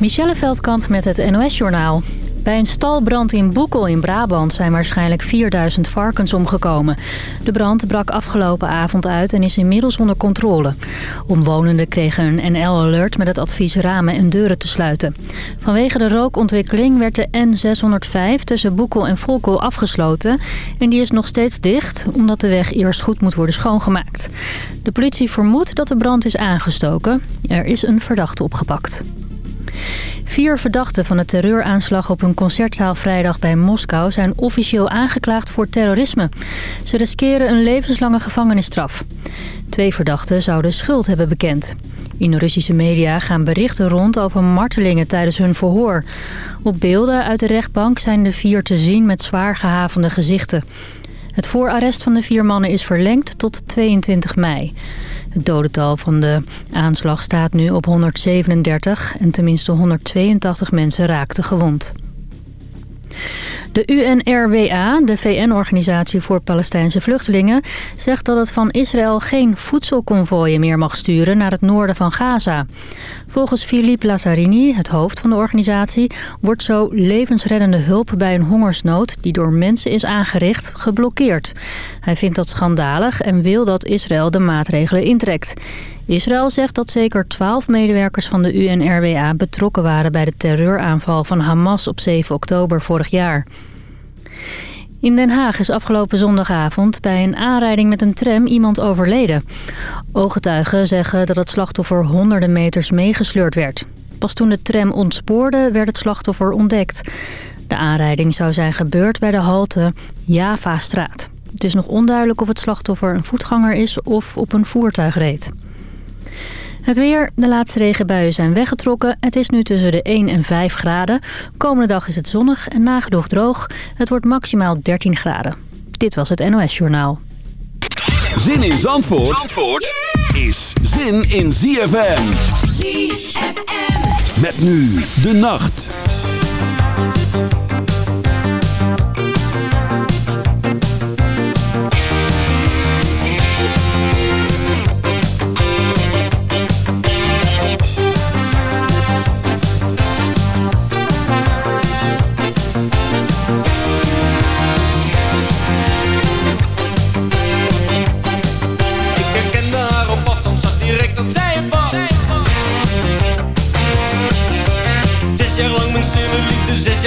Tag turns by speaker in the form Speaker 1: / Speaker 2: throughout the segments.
Speaker 1: Michelle Veldkamp met het NOS-journaal. Bij een stalbrand in Boekel in Brabant zijn waarschijnlijk 4000 varkens omgekomen. De brand brak afgelopen avond uit en is inmiddels onder controle. Omwonenden kregen een NL-alert met het advies ramen en deuren te sluiten. Vanwege de rookontwikkeling werd de N605 tussen Boekel en Volkel afgesloten. En die is nog steeds dicht, omdat de weg eerst goed moet worden schoongemaakt. De politie vermoedt dat de brand is aangestoken. Er is een verdachte opgepakt. Vier verdachten van de terreuraanslag op een concertzaal vrijdag bij Moskou... zijn officieel aangeklaagd voor terrorisme. Ze riskeren een levenslange gevangenisstraf. Twee verdachten zouden schuld hebben bekend. In de Russische media gaan berichten rond over martelingen tijdens hun verhoor. Op beelden uit de rechtbank zijn de vier te zien met zwaar gehavende gezichten. Het voorarrest van de vier mannen is verlengd tot 22 mei. Het dodental van de aanslag staat nu op 137 en tenminste 182 mensen raakten gewond. De UNRWA, de VN-organisatie voor Palestijnse vluchtelingen... zegt dat het van Israël geen voedselconvooien meer mag sturen naar het noorden van Gaza. Volgens Philippe Lazzarini, het hoofd van de organisatie... wordt zo levensreddende hulp bij een hongersnood die door mensen is aangericht geblokkeerd. Hij vindt dat schandalig en wil dat Israël de maatregelen intrekt. Israël zegt dat zeker twaalf medewerkers van de UNRWA betrokken waren bij de terreuraanval van Hamas op 7 oktober vorig jaar. In Den Haag is afgelopen zondagavond bij een aanrijding met een tram iemand overleden. Ooggetuigen zeggen dat het slachtoffer honderden meters meegesleurd werd. Pas toen de tram ontspoorde werd het slachtoffer ontdekt. De aanrijding zou zijn gebeurd bij de halte Java-straat. Het is nog onduidelijk of het slachtoffer een voetganger is of op een voertuig reed. Het weer, de laatste regenbuien zijn weggetrokken. Het is nu tussen de 1 en 5 graden. Komende dag is het zonnig en nagenoeg droog. Het wordt maximaal 13 graden. Dit was het NOS Journaal.
Speaker 2: Zin in Zandvoort, Zandvoort is zin in ZFM. ZFM. Met nu de nacht.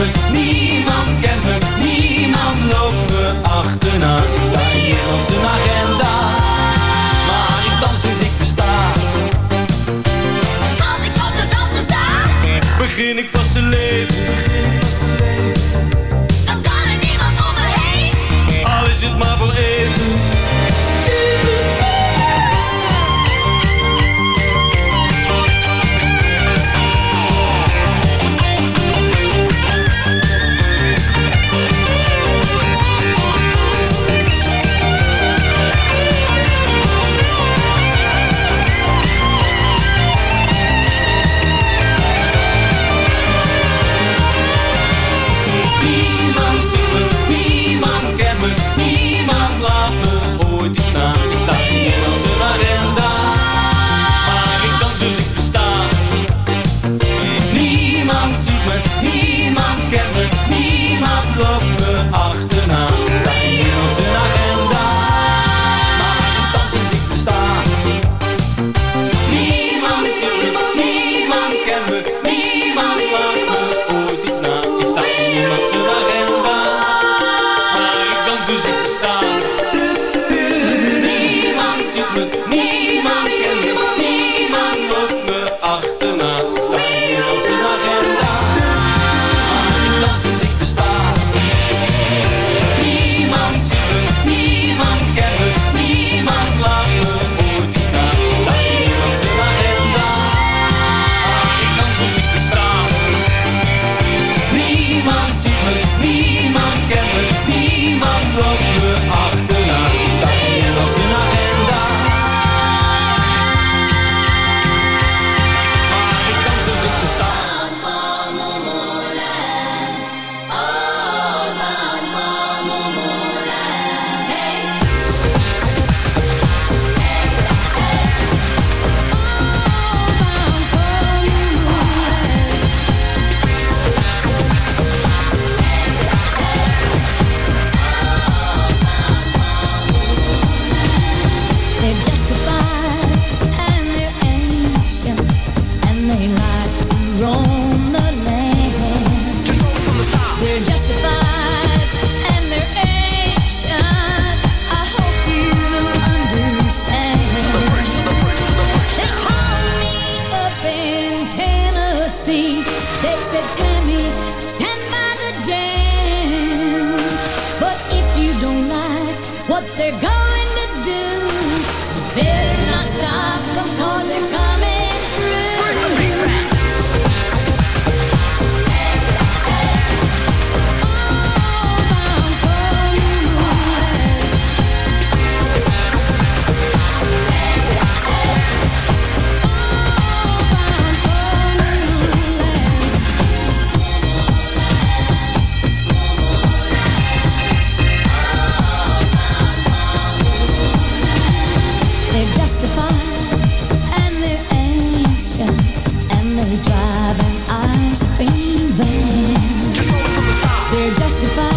Speaker 3: Me, niemand kent me, niemand loopt me achterna. Ik sta in niemand zijn agenda, maar ik dans dus ik besta.
Speaker 4: Als ik op de dansvloer sta,
Speaker 3: Begin ik pas te leven,
Speaker 5: They're justified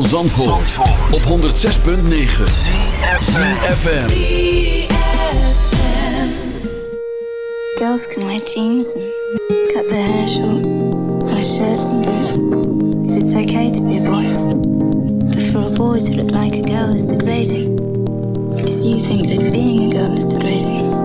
Speaker 5: van
Speaker 2: Zandvoort, op 106.9 CFFM
Speaker 6: Girls can wear jeans and cut their hair short. Wear shirts and boots it's okay to be a boy? But for a boy to look like a girl is degrading. Because you think that being a girl is degrading.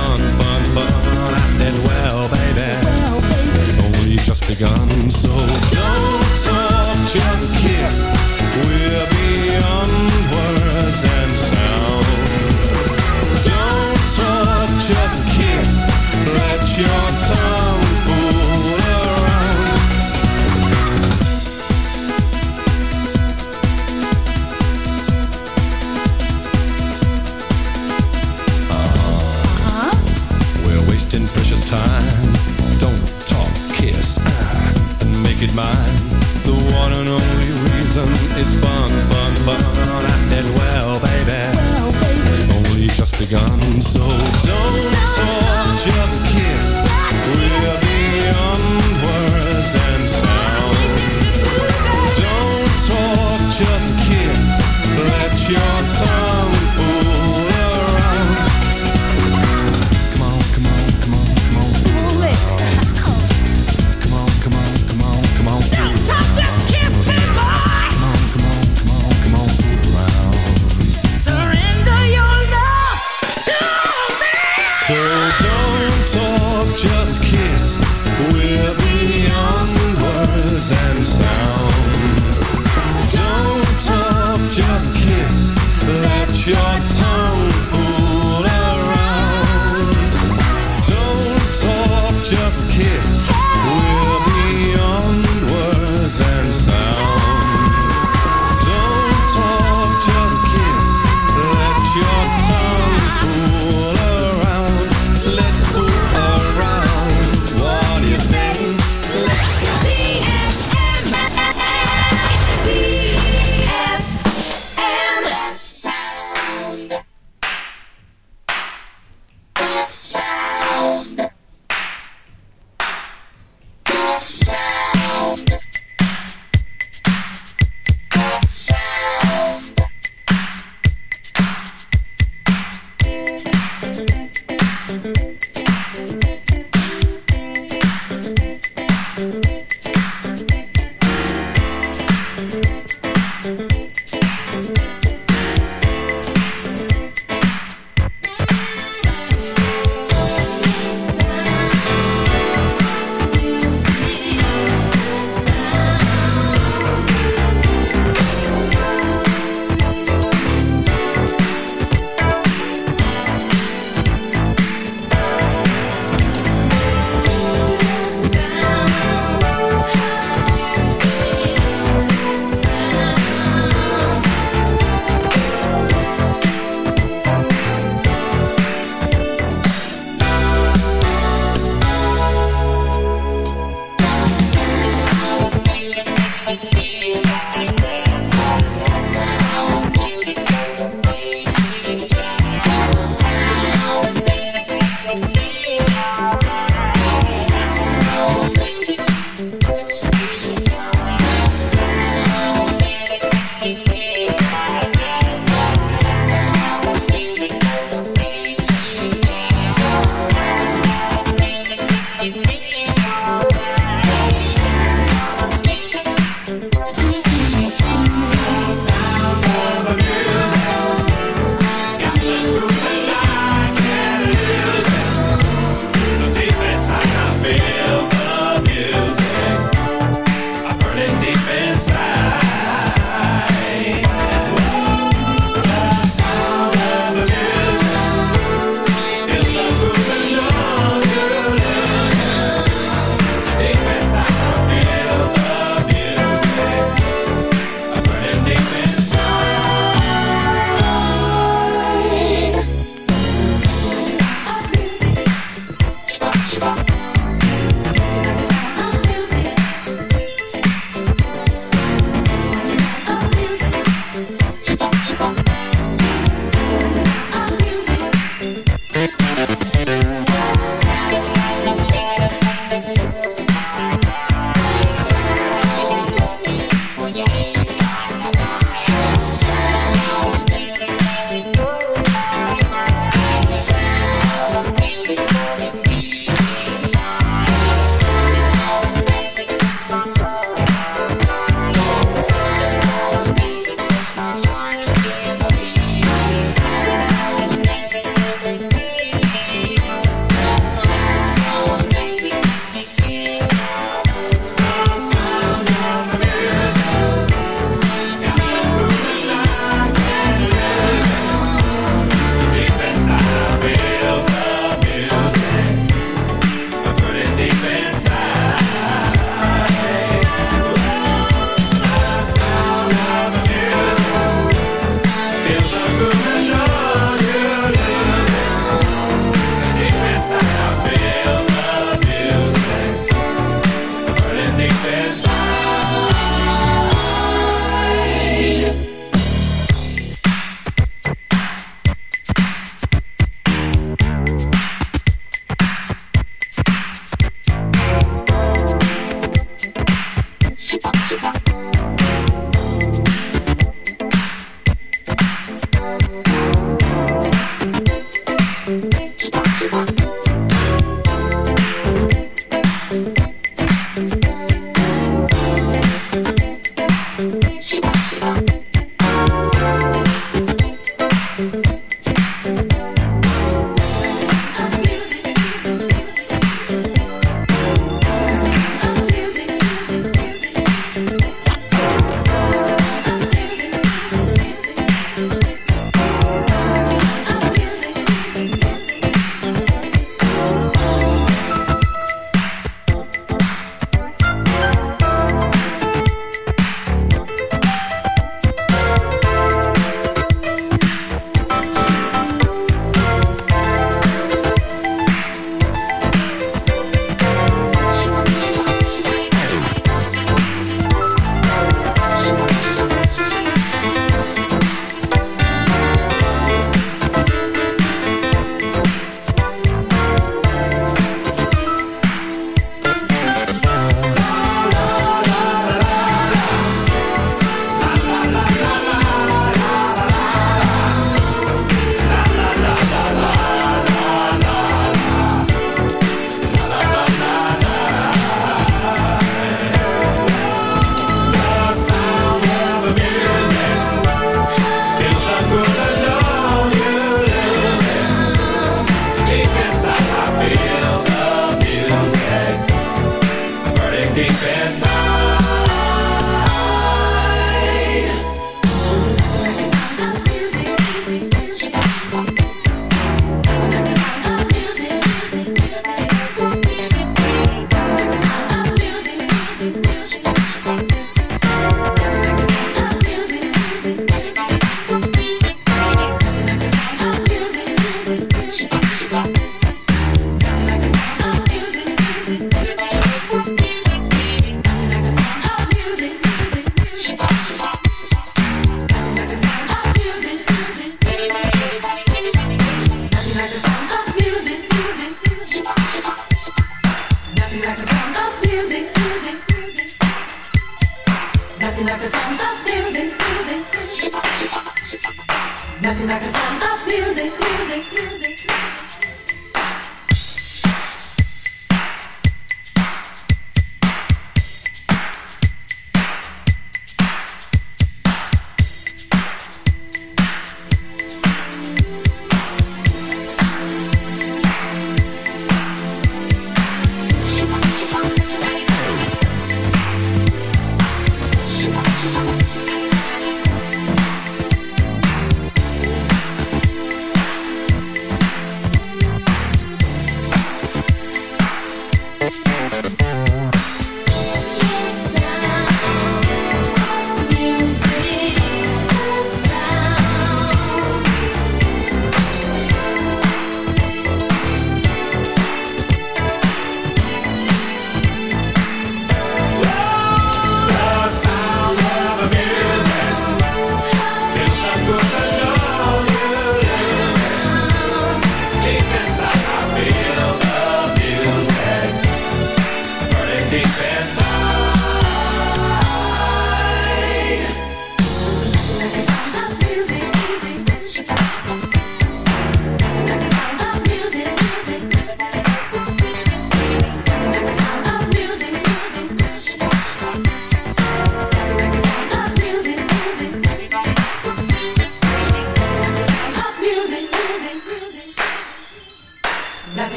Speaker 7: fun, fun, fun. I said, well, baby, well, baby. only just begun.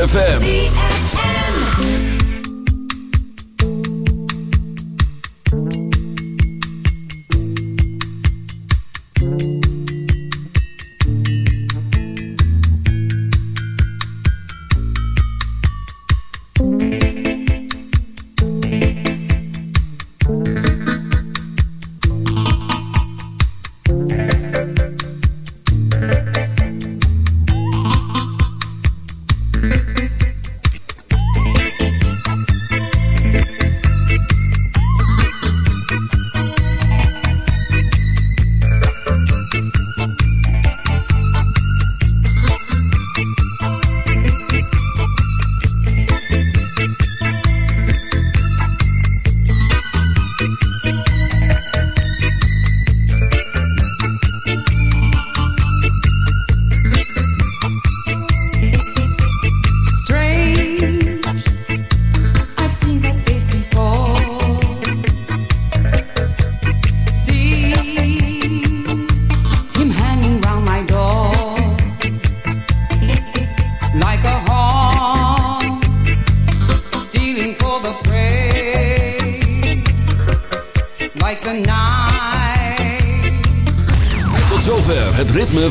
Speaker 2: ZFM.